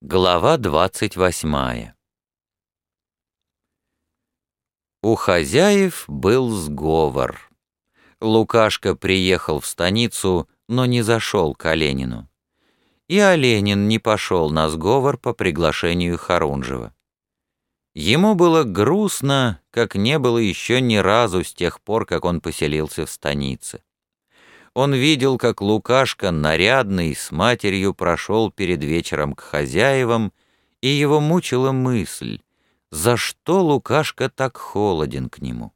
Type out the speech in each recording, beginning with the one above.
Глава двадцать восьмая У хозяев был сговор. Лукашка приехал в станицу, но не зашел к Оленину. И Оленин не пошел на сговор по приглашению Харунжева. Ему было грустно, как не было еще ни разу с тех пор, как он поселился в станице. Он видел, как Лукашка, нарядный, с матерью прошел перед вечером к хозяевам, и его мучила мысль, за что Лукашка так холоден к нему.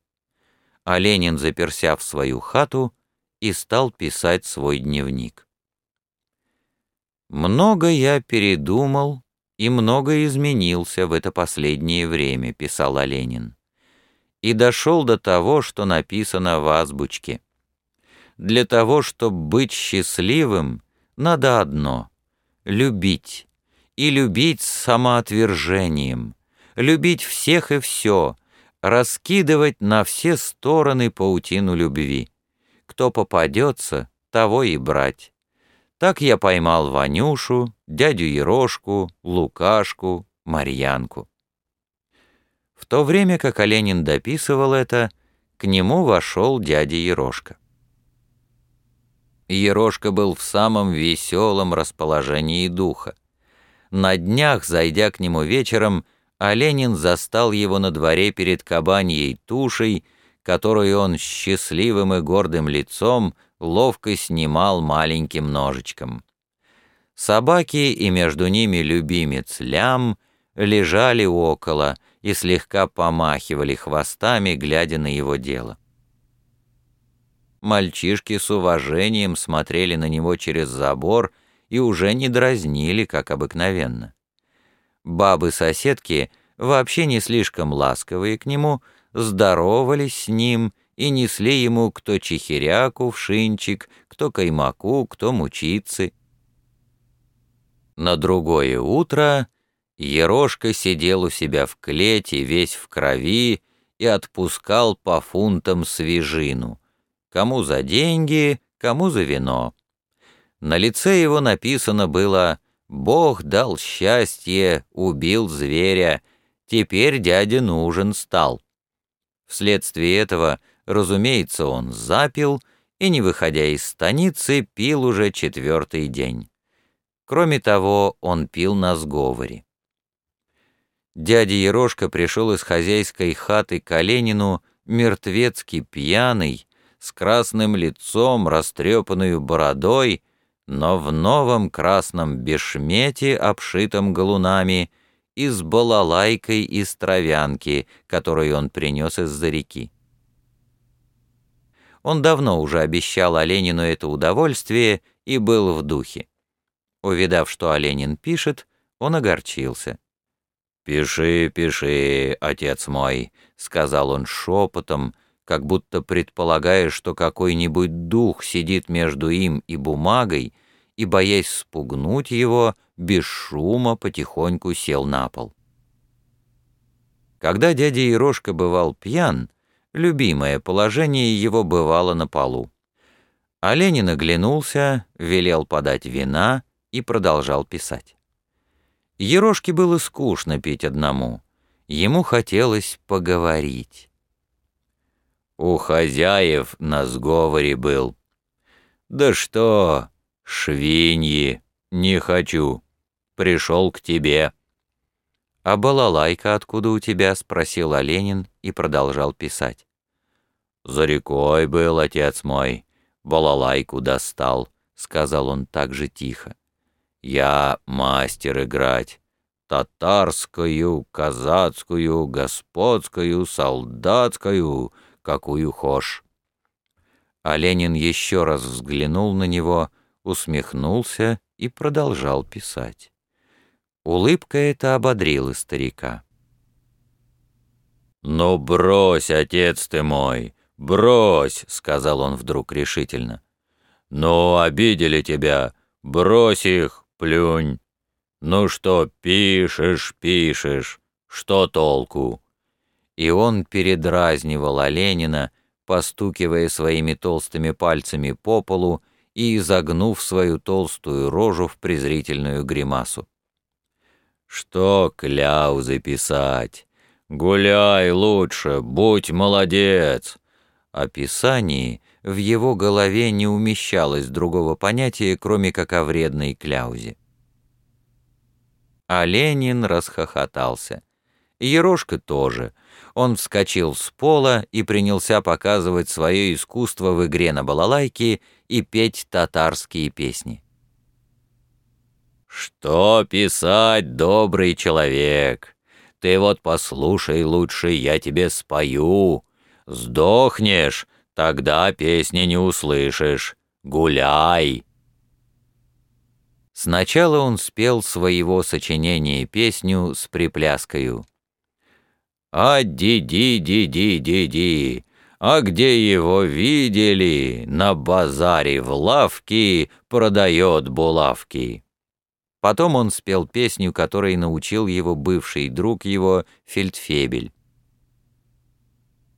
А Ленин заперся в свою хату и стал писать свой дневник. «Много я передумал и много изменился в это последнее время», — писал Оленин. «И дошел до того, что написано в азбучке. Для того, чтобы быть счастливым, надо одно — любить. И любить с самоотвержением, любить всех и все, раскидывать на все стороны паутину любви. Кто попадется, того и брать. Так я поймал Ванюшу, дядю Ерошку, Лукашку, Марьянку. В то время, как Оленин дописывал это, к нему вошел дядя Ерошка. Ерошка был в самом веселом расположении духа. На днях, зайдя к нему вечером, Оленин застал его на дворе перед кабаньей тушей, которую он счастливым и гордым лицом ловко снимал маленьким ножичком. Собаки и между ними любимец Лям лежали около и слегка помахивали хвостами, глядя на его дело. Мальчишки с уважением смотрели на него через забор и уже не дразнили, как обыкновенно. Бабы-соседки, вообще не слишком ласковые к нему, здоровались с ним и несли ему кто чехиряку, вшинчик, кто каймаку, кто мучицы. На другое утро Ерошка сидел у себя в клете, весь в крови, и отпускал по фунтам свежину — Кому за деньги, кому за вино. На лице его написано было «Бог дал счастье, убил зверя, теперь дядя нужен стал». Вследствие этого, разумеется, он запил и, не выходя из станицы, пил уже четвертый день. Кроме того, он пил на сговоре. Дядя Ерошка пришел из хозяйской хаты к Оленину, мертвецки пьяный, с красным лицом, растрепанную бородой, но в новом красном бешмете, обшитом галунами, и с балалайкой из травянки, которую он принес из-за реки. Он давно уже обещал Оленину это удовольствие и был в духе. Увидав, что Оленин пишет, он огорчился. «Пиши, пиши, отец мой», — сказал он шепотом, как будто предполагая, что какой-нибудь дух сидит между им и бумагой, и, боясь спугнуть его, без шума потихоньку сел на пол. Когда дядя Ерошка бывал пьян, любимое положение его бывало на полу. А Ленин оглянулся, велел подать вина и продолжал писать. Ерошке было скучно пить одному. Ему хотелось поговорить. У хозяев на сговоре был. Да что, швиньи, не хочу. Пришел к тебе. А балалайка откуда у тебя? Спросил Оленин и продолжал писать. За рекой был отец мой, балалайку достал, сказал он так же тихо. Я мастер играть. Татарскую, казацкую, господскую, солдатскую, какую хошь. А Ленин еще раз взглянул на него, усмехнулся и продолжал писать. Улыбка эта ободрила старика. «Ну брось, отец ты мой, брось!» — сказал он вдруг решительно. «Ну, обидели тебя, брось их, плюнь! Ну что, пишешь, пишешь, что толку? И он передразнивал Оленина, постукивая своими толстыми пальцами по полу и изогнув свою толстую рожу в презрительную гримасу. Что кляузы писать? Гуляй лучше, будь молодец. О писании в его голове не умещалось другого понятия, кроме как о вредной кляузе. А Ленин расхохотался. Ерошка тоже. Он вскочил с пола и принялся показывать свое искусство в игре на балалайке и петь татарские песни. «Что писать, добрый человек? Ты вот послушай лучше, я тебе спою. Сдохнешь, тогда песни не услышишь. Гуляй!» Сначала он спел своего сочинения песню с припляскою. «А ди-ди-ди-ди-ди-ди, а где его видели? На базаре в лавке продает булавки». Потом он спел песню, которой научил его бывший друг его Фельдфебель.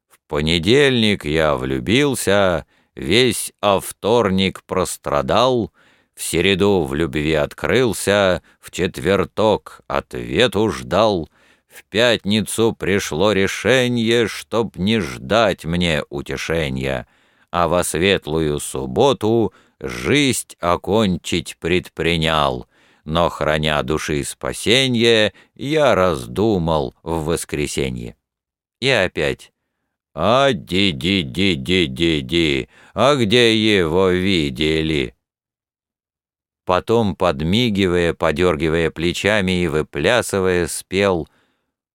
«В понедельник я влюбился, весь а вторник прострадал, в середу в любви открылся, в четверток ответу ждал, в пятницу пришло решение, чтоб не ждать мне утешения, а во светлую субботу жизнь окончить предпринял, но, храня души спасенье, я раздумал в воскресенье. И опять «А ди-ди-ди-ди-ди-ди, а где его видели?» Потом, подмигивая, подергивая плечами и выплясывая, спел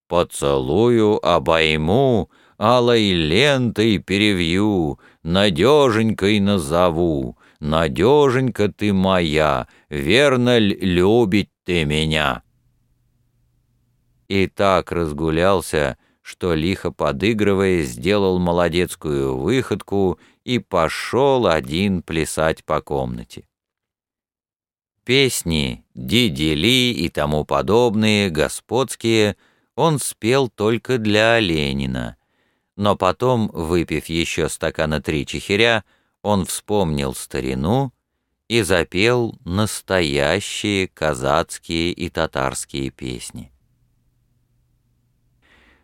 «Поцелую, обойму, алой лентой перевью, надеженькой назову, надеженька ты моя, верно ль любить ты меня?» И так разгулялся, что, лихо подыгрывая, сделал молодецкую выходку и пошел один плясать по комнате. Песни, дидели и тому подобные, господские, он спел только для Ленина. Но потом, выпив еще стакана три чехиря, он вспомнил старину и запел настоящие казацкие и татарские песни.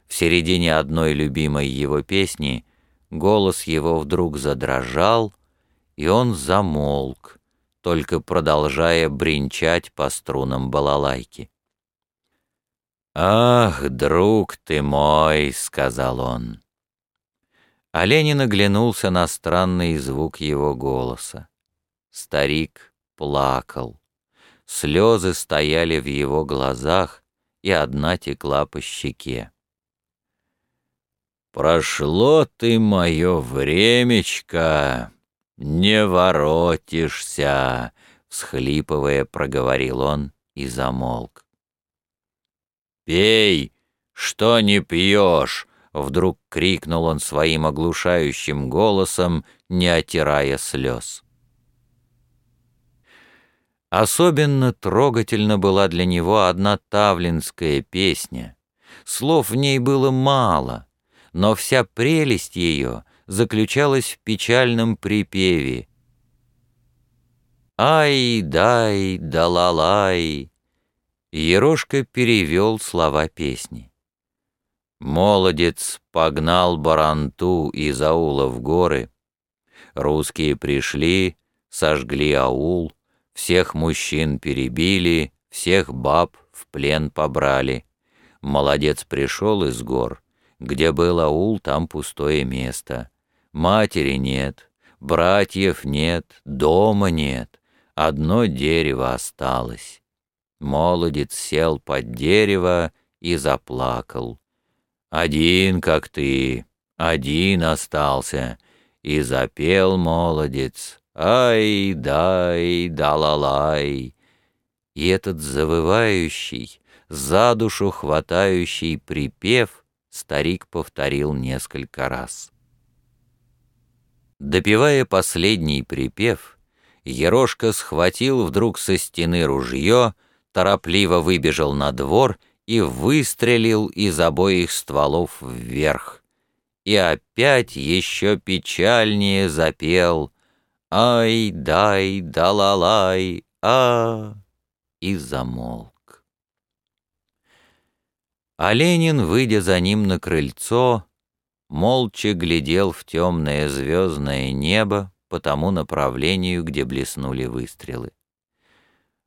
В середине одной любимой его песни голос его вдруг задрожал, и он замолк, только продолжая бренчать по струнам балалайки. «Ах, друг ты мой!» — сказал он. А Ленин оглянулся на странный звук его голоса. Старик плакал. Слезы стояли в его глазах, и одна текла по щеке. «Прошло ты мое времечко, «Не воротишься!» — всхлипывая, проговорил он и замолк. «Пей, что не пьешь!» — вдруг крикнул он своим оглушающим голосом, не отирая слез. Особенно трогательна была для него одна тавлинская песня. Слов в ней было мало, но вся прелесть ее — заключалась в печальном припеве. «Ай, дай, да-ла-лай!» Ерошка перевел слова песни. Молодец погнал баранту из аула в горы. Русские пришли, сожгли аул, всех мужчин перебили, всех баб в плен побрали. Молодец пришел из гор, где был аул, там пустое место. Матери нет, братьев нет, дома нет, одно дерево осталось. Молодец сел под дерево и заплакал. Один, как ты, один остался, и запел молодец. Ай, дай, да-ла-лай. И этот завывающий, за душу хватающий припев старик повторил несколько раз. Допивая последний припев, Ерошка схватил вдруг со стены ружье, торопливо выбежал на двор и выстрелил из обоих стволов вверх. И опять еще печальнее запел «Ай, дай, да-ла-лай, а!» и замолк. А Ленин, выйдя за ним на крыльцо, молча глядел в темное звездное небо по тому направлению, где блеснули выстрелы.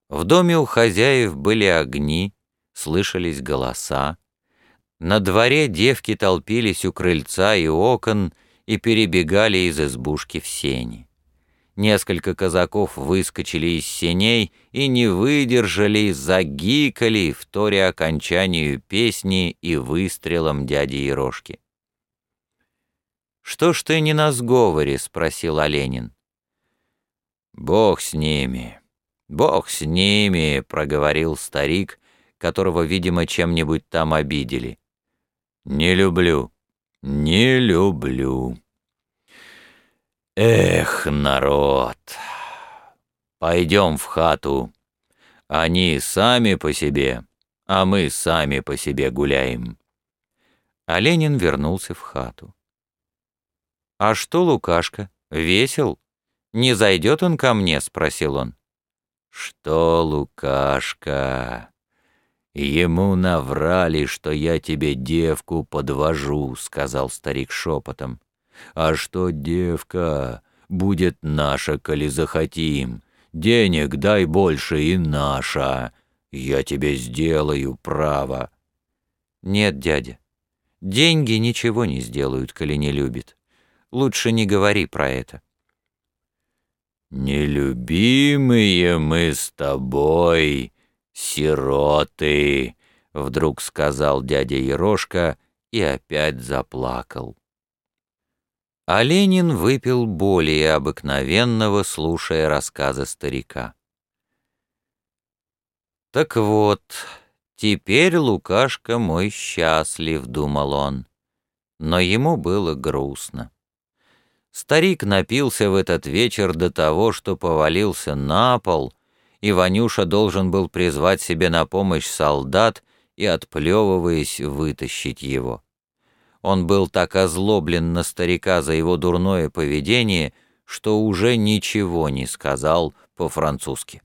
В доме у хозяев были огни, слышались голоса. На дворе девки толпились у крыльца и окон и перебегали из избушки в сени. Несколько казаков выскочили из сеней и не выдержали, загикали, вторя окончанию песни и выстрелом дяди Ерошки. «Что ж ты не на сговоре?» — спросил Оленин. «Бог с ними, бог с ними», — проговорил старик, которого, видимо, чем-нибудь там обидели. «Не люблю, не люблю». Эх, народ, пойдем в хату. Они сами по себе, а мы сами по себе гуляем. А Ленин вернулся в хату. «А что, Лукашка, весел? Не зайдет он ко мне?» — спросил он. «Что, Лукашка? Ему наврали, что я тебе девку подвожу», — сказал старик шепотом. А что девка будет наша, коли захотим? Денег дай больше и наша. Я тебе сделаю право. Нет, дядя, деньги ничего не сделают, коли не любит. Лучше не говори про это. «Нелюбимые мы с тобой, сироты», — вдруг сказал дядя Ерошка и опять заплакал. А Ленин выпил более обыкновенного, слушая рассказы старика. «Так вот, теперь Лукашка мой счастлив», — думал он. Но ему было грустно. Старик напился в этот вечер до того, что повалился на пол, и Ванюша должен был призвать себе на помощь солдат и, отплевываясь, вытащить его. Он был так озлоблен на старика за его дурное поведение, что уже ничего не сказал по-французски.